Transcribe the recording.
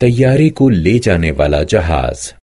तैयारी को ले जाने वाला जहाज़।